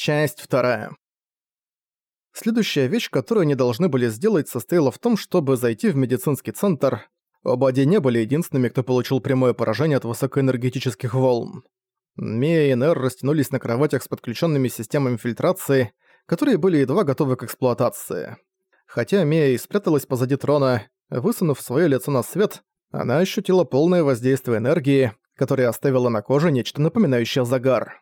Часть вторая. Следующая вещь, которую они должны были сделать, состояла в том, чтобы зайти в медицинский центр. Оба Ди не были единственными, кто получил прямое поражение от высокоэнергетических волн. Мия и Нер растянулись на кроватях с подключенными системами фильтрации, которые были едва готовы к эксплуатации. Хотя Мия и спряталась позади трона, высунув свое лицо на свет, она ощутила полное воздействие энергии, которое оставило на коже нечто напоминающее загар.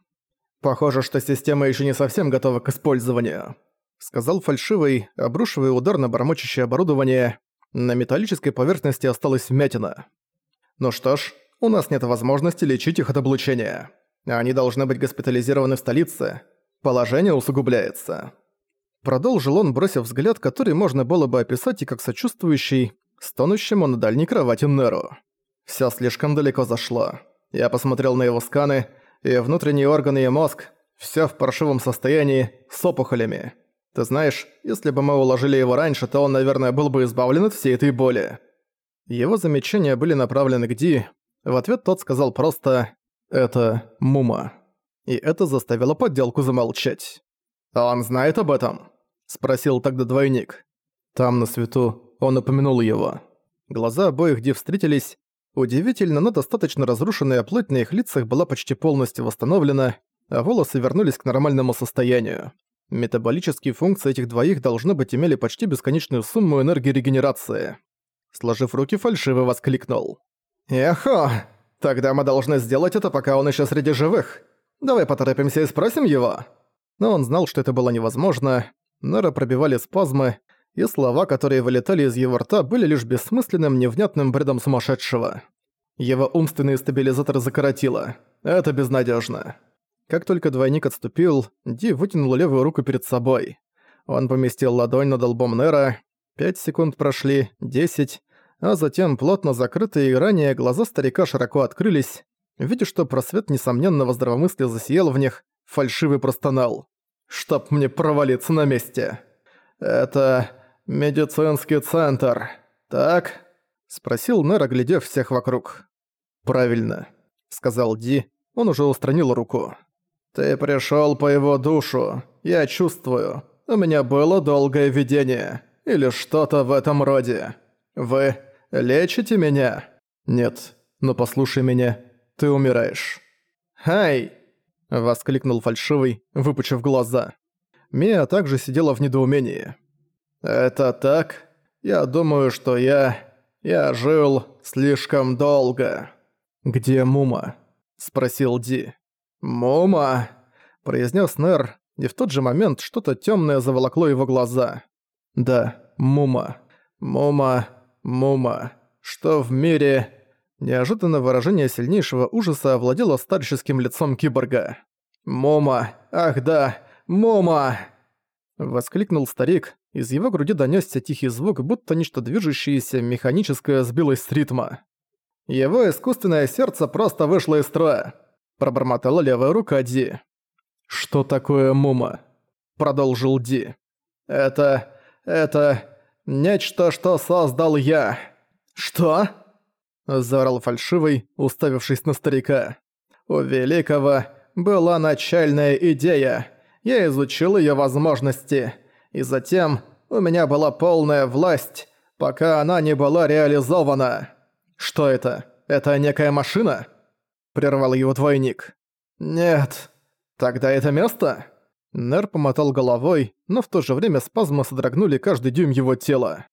«Похоже, что система еще не совсем готова к использованию», сказал фальшивый, обрушивая удар на бормочащее оборудование. На металлической поверхности осталась вмятина. «Ну что ж, у нас нет возможности лечить их от облучения. Они должны быть госпитализированы в столице. Положение усугубляется». Продолжил он, бросив взгляд, который можно было бы описать и как сочувствующий, стонущему на дальней кровати Неру. Всё слишком далеко зашло. Я посмотрел на его сканы — и внутренние органы и мозг – всё в паршивом состоянии, с опухолями. Ты знаешь, если бы мы уложили его раньше, то он, наверное, был бы избавлен от всей этой боли». Его замечания были направлены к Ди. В ответ тот сказал просто «Это Мума». И это заставило подделку замолчать. «Он знает об этом?» – спросил тогда двойник. Там, на свету, он упомянул его. Глаза обоих Ди встретились, Удивительно, но достаточно разрушенная плоть на их лицах была почти полностью восстановлена, а волосы вернулись к нормальному состоянию. Метаболические функции этих двоих должны быть имели почти бесконечную сумму энергии регенерации. Сложив руки, фальшиво воскликнул. «Эхо! Тогда мы должны сделать это, пока он еще среди живых. Давай поторопимся и спросим его». Но он знал, что это было невозможно. Нора пробивали спазмы, и слова, которые вылетали из его рта, были лишь бессмысленным, невнятным бредом сумасшедшего. Его умственный стабилизатор закоротило. Это безнадежно. Как только двойник отступил, Ди вытянул левую руку перед собой. Он поместил ладонь над лбом Нера. Пять секунд прошли, десять, а затем плотно закрытые и ранее глаза старика широко открылись. Видя, что просвет несомненного здравомыслия засиял в них, фальшивый простонал. «Чтоб мне провалиться на месте!» «Это... «Медицинский центр. Так?» — спросил Нер, оглядев всех вокруг. «Правильно», — сказал Ди. Он уже устранил руку. «Ты пришёл по его душу. Я чувствую. У меня было долгое видение. Или что-то в этом роде. Вы лечите меня?» «Нет, но послушай меня. Ты умираешь». «Хай!» — воскликнул фальшивый, выпучив глаза. Мия также сидела в недоумении. «Это так? Я думаю, что я... я жил слишком долго». «Где Мума?» – спросил Ди. «Мума?» – произнес Нер, и в тот же момент что-то темное заволокло его глаза. «Да, Мума. Мума, Мума. Что в мире...» Неожиданно выражение сильнейшего ужаса овладело старческим лицом киборга. «Мума! Ах да! Мума!» Воскликнул старик, из его груди донёсся тихий звук, будто нечто движущееся, механическое сбилось с ритма. Его искусственное сердце просто вышло из строя. Пробормотала левая рука Ди. «Что такое Мума?» Продолжил Ди. «Это... это... нечто, что создал я». «Что?» Заорал фальшивый, уставившись на старика. «У Великого была начальная идея. Я изучил её возможности» и затем у меня была полная власть, пока она не была реализована. Что это? Это некая машина? Прервал его двойник. Нет. Тогда это место? Нер помотал головой, но в то же время спазмы содрогнули каждый дюйм его тела.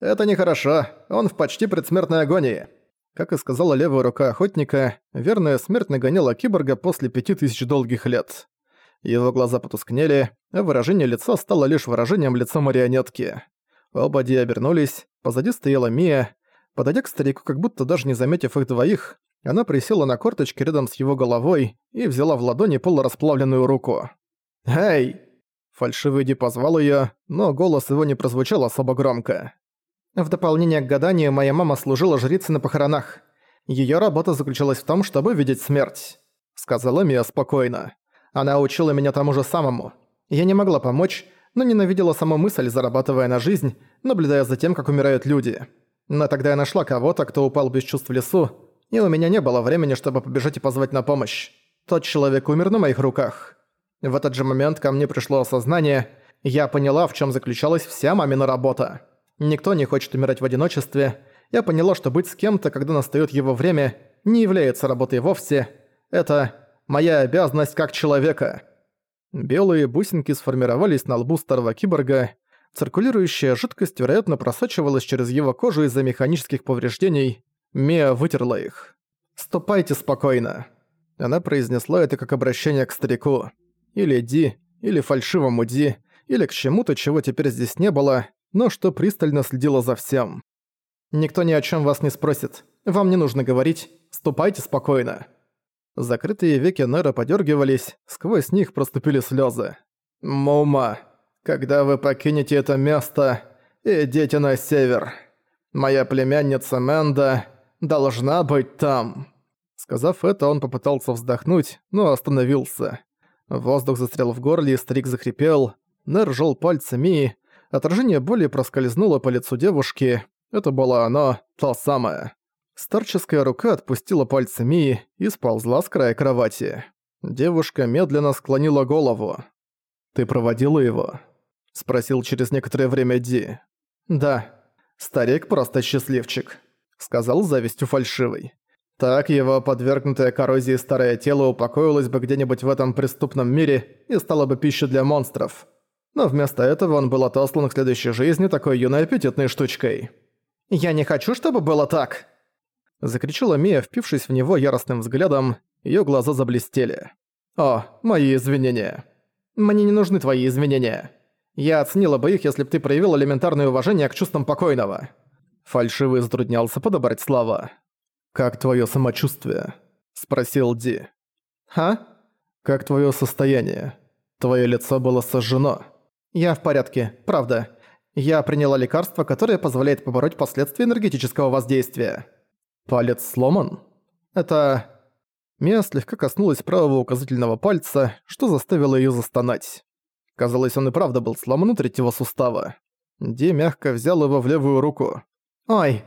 «Это нехорошо, он в почти предсмертной агонии». Как и сказала левая рука охотника, верная смерть нагоняла киборга после пяти тысяч долгих лет. Его глаза потускнели, а выражение лица стало лишь выражением лица марионетки. Оба Ди обернулись, позади стояла Мия. Подойдя к старику, как будто даже не заметив их двоих, она присела на корточки рядом с его головой и взяла в ладони полурасплавленную руку. «Эй!» Фальшивый Ди позвал её, но голос его не прозвучал особо громко. В дополнение к гаданию моя мама служила жрицей на похоронах. Её работа заключалась в том, чтобы видеть смерть, сказала Мия спокойно. Она учила меня тому же самому. Я не могла помочь, но ненавидела саму мысль, зарабатывая на жизнь, наблюдая за тем, как умирают люди. Но тогда я нашла кого-то, кто упал без чувств в лесу, и у меня не было времени, чтобы побежать и позвать на помощь. Тот человек умер на моих руках. В этот же момент ко мне пришло осознание, я поняла, в чем заключалась вся мамина работа. Никто не хочет умирать в одиночестве. Я поняла, что быть с кем-то, когда настает его время, не является работой вовсе. Это моя обязанность как человека. Белые бусинки сформировались на лбу старого киборга. Циркулирующая жидкость, вероятно, просачивалась через его кожу из-за механических повреждений. Мия вытерла их. «Ступайте спокойно». Она произнесла это как обращение к старику. Или Ди, или фальшивому Ди, или к чему-то, чего теперь здесь не было, но что пристально следила за всем. «Никто ни о чем вас не спросит. Вам не нужно говорить. Ступайте спокойно». Закрытые веки Нера подергивались, сквозь них проступили слезы. «Мума, когда вы покинете это место, идите на север. Моя племянница Мэнда должна быть там». Сказав это, он попытался вздохнуть, но остановился. Воздух застрял в горле, и старик захрипел. Нер жал пальцами, отражение боли проскользнуло по лицу девушки. Это была она, та самая. Старческая рука отпустила пальцы Мии и сползла с края кровати. Девушка медленно склонила голову. «Ты проводила его?» – спросил через некоторое время Ди. «Да. Старик просто счастливчик», – сказал завистью фальшивый. Так его подвергнутое коррозии старое тело упокоилось бы где-нибудь в этом преступном мире и стало бы пищей для монстров. Но вместо этого он был отослан к следующей жизни такой юной аппетитной штучкой. «Я не хочу, чтобы было так!» Закричала Мия, впившись в него яростным взглядом, её глаза заблестели. «О, мои извинения. Мне не нужны твои извинения. Я оценила бы их, если бы ты проявил элементарное уважение к чувствам покойного». Фальшивый затруднялся подобрать слова. «Как твоё самочувствие?» – спросил Ди. «Ха? Как твоё состояние? Твоё лицо было сожжено». «Я в порядке, правда. Я приняла лекарство, которое позволяет побороть последствия энергетического воздействия». Палец сломан? Это... Мия слегка коснулась правого указательного пальца, что заставило её застонать. Казалось, он и правда был сломан у третьего сустава. Ди мягко взял его в левую руку. «Ой!»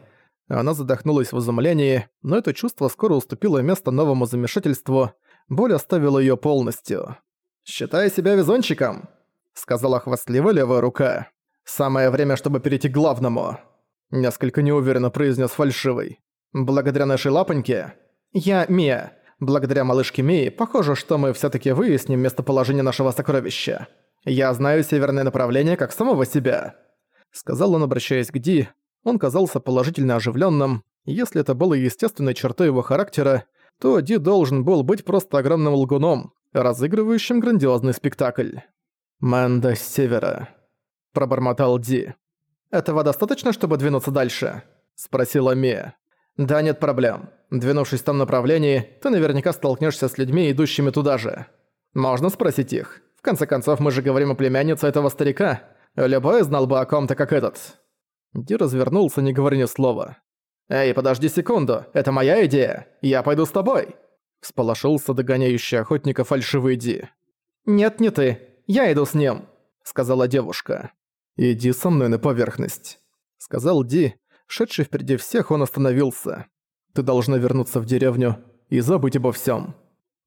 Она задохнулась в изумлении, но это чувство скоро уступило место новому замешательству. Боль оставила её полностью. «Считай себя везунчиком!» — сказала хвастливо левая рука. «Самое время, чтобы перейти к главному!» Несколько неуверенно произнес фальшивый. Благодаря нашей лапоньке... Я Мия. Благодаря малышке Мии, похоже, что мы всё-таки выясним местоположение нашего сокровища. Я знаю северное направление как самого себя. Сказал он, обращаясь к Ди. Он казался положительно оживлённым. Если это было естественной чертой его характера, то Ди должен был быть просто огромным лгуном, разыгрывающим грандиозный спектакль. «Мэнда с севера», – пробормотал Ди. «Этого достаточно, чтобы двинуться дальше?» – спросила Мия. «Да, нет проблем. Двинувшись в том направлении, ты наверняка столкнешься с людьми, идущими туда же. Можно спросить их. В конце концов, мы же говорим о племяннице этого старика. Любой знал бы о ком-то, как этот». Ди развернулся, не говоря ни слова. «Эй, подожди секунду, это моя идея. Я пойду с тобой!» Всполошился догоняющий охотника фальшивый Ди. «Нет, не ты. Я иду с ним», — сказала девушка. «Иди со мной на поверхность», — сказал Ди, Шедший впереди всех, он остановился. «Ты должна вернуться в деревню и забыть обо всем.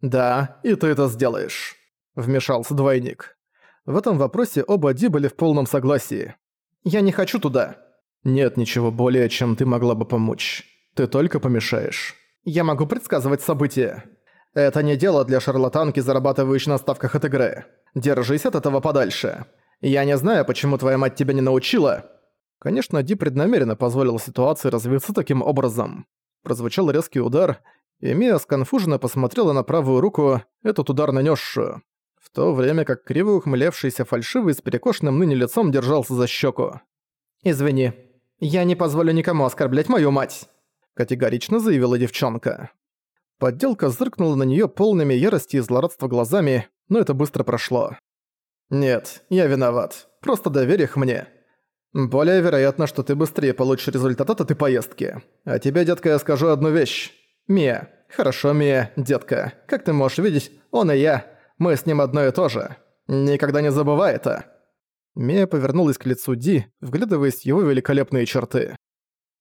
«Да, и ты это сделаешь», — вмешался двойник. В этом вопросе оба Ди были в полном согласии. «Я не хочу туда». «Нет ничего более, чем ты могла бы помочь. Ты только помешаешь». «Я могу предсказывать события». «Это не дело для шарлатанки, зарабатывающей на ставках от игры. Держись от этого подальше. Я не знаю, почему твоя мать тебя не научила, Конечно, Ди преднамеренно позволил ситуации развиться таким образом. Прозвучал резкий удар, и Мия сконфуженно посмотрела на правую руку, этот удар нанесшую, в то время как криво ухмылявшийся фальшивый с перекошенным ныне лицом держался за щеку. «Извини, я не позволю никому оскорблять мою мать», категорично заявила девчонка. Подделка зыркнула на нее полными ярости и злорадства глазами, но это быстро прошло. «Нет, я виноват. Просто доверь их мне. Более вероятно, что ты быстрее получишь результат от этой поездки. А тебе, детка, я скажу одну вещь. Мия. Хорошо, Мия, детка. Как ты можешь видеть, он и я, мы с ним одно и то же. Никогда не забывай это». Мия повернулась к лицу Ди, вглядываясь в его великолепные черты.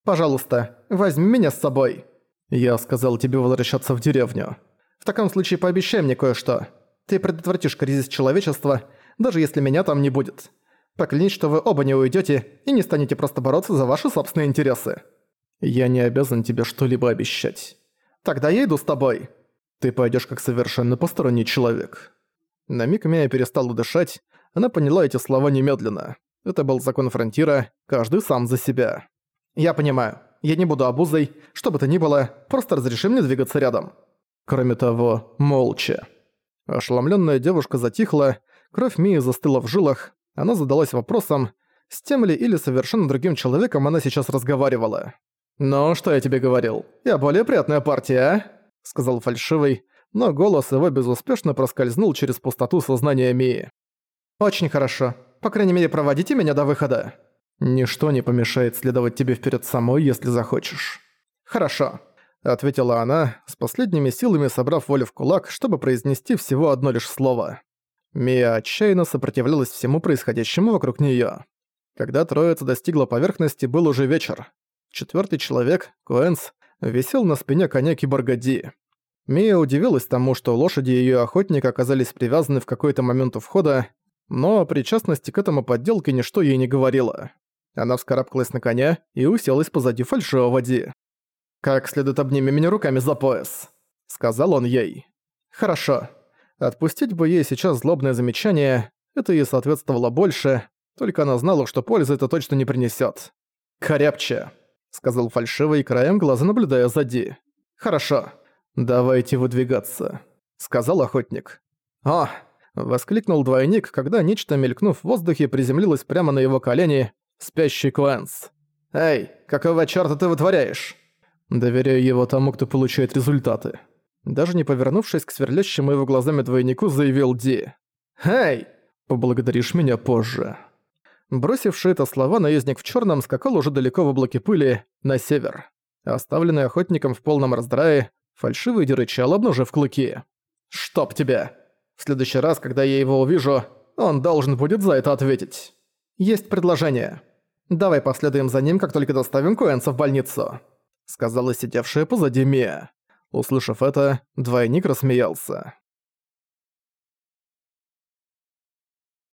«Пожалуйста, возьми меня с собой». «Я сказал тебе возвращаться в деревню. В таком случае пообещай мне кое-что. Ты предотвратишь кризис человечества, даже если меня там не будет. Поклянись, что вы оба не уйдете и не станете просто бороться за ваши собственные интересы. Я не обязан тебе что-либо обещать. Тогда я иду с тобой. Ты пойдешь как совершенно посторонний человек. На миг Мия перестала дышать, она поняла эти слова немедленно. Это был закон фронтира, каждый сам за себя. Я понимаю. Я не буду обузой, что бы то ни было, просто разреши мне двигаться рядом. Кроме того, молча. Ошеломленная девушка затихла, кровь Мии застыла в жилах, она задалась вопросом, с тем ли или совершенно другим человеком она сейчас разговаривала. «Ну, что я тебе говорил? Я более приятная партия, а?» — сказал фальшивый, но голос его безуспешно проскользнул через пустоту сознания Мии. «Очень хорошо. По крайней мере, проводите меня до выхода». «Ничто не помешает следовать тебе вперед самой, если захочешь». «Хорошо», — ответила она, с последними силами собрав волю в кулак, чтобы произнести всего одно лишь слово. Мия отчаянно сопротивлялась всему происходящему вокруг неё. Когда троица достигла поверхности, был уже вечер. Четвёртый человек, Куэнс, висел на спине коня киборга Ди. Мия удивилась тому, что лошади и её охотник оказались привязаны в какой-то момент у входа, но о причастности к этому подделке ничто ей не говорило. Она вскарабкалась на коня и уселась позади фальшивого Ди. «Как следует обними меня руками за пояс», — сказал он ей. «Хорошо. Отпустить бы ей сейчас злобное замечание, это ей соответствовало больше, только она знала, что пользы это точно не принесет. «Крепче», — сказал фальшивый, краем глаза наблюдая за Ди. «Хорошо. Давайте выдвигаться», — сказал охотник. «О!» — воскликнул двойник, когда нечто, мелькнув в воздухе, приземлилось прямо на его колени, спящий Квенс. «Эй, какого чёрта ты вытворяешь?» Доверяю его тому, кто получает результаты. Даже не повернувшись к сверлящему его глазами двойнику, заявил Ди. «Эй, поблагодаришь меня позже». Бросивший это слова, наездник в черном скакал уже далеко в облаке пыли, на север. Оставленный охотником в полном раздрае, фальшивый дерычал, обнажив клыки. «Чтоб тебя! В следующий раз, когда я его увижу, он должен будет за это ответить. Есть предложение. Давай последуем за ним, как только доставим Куэнса в больницу», сказала сидевшая позади Мия. Услышав это, двойник рассмеялся.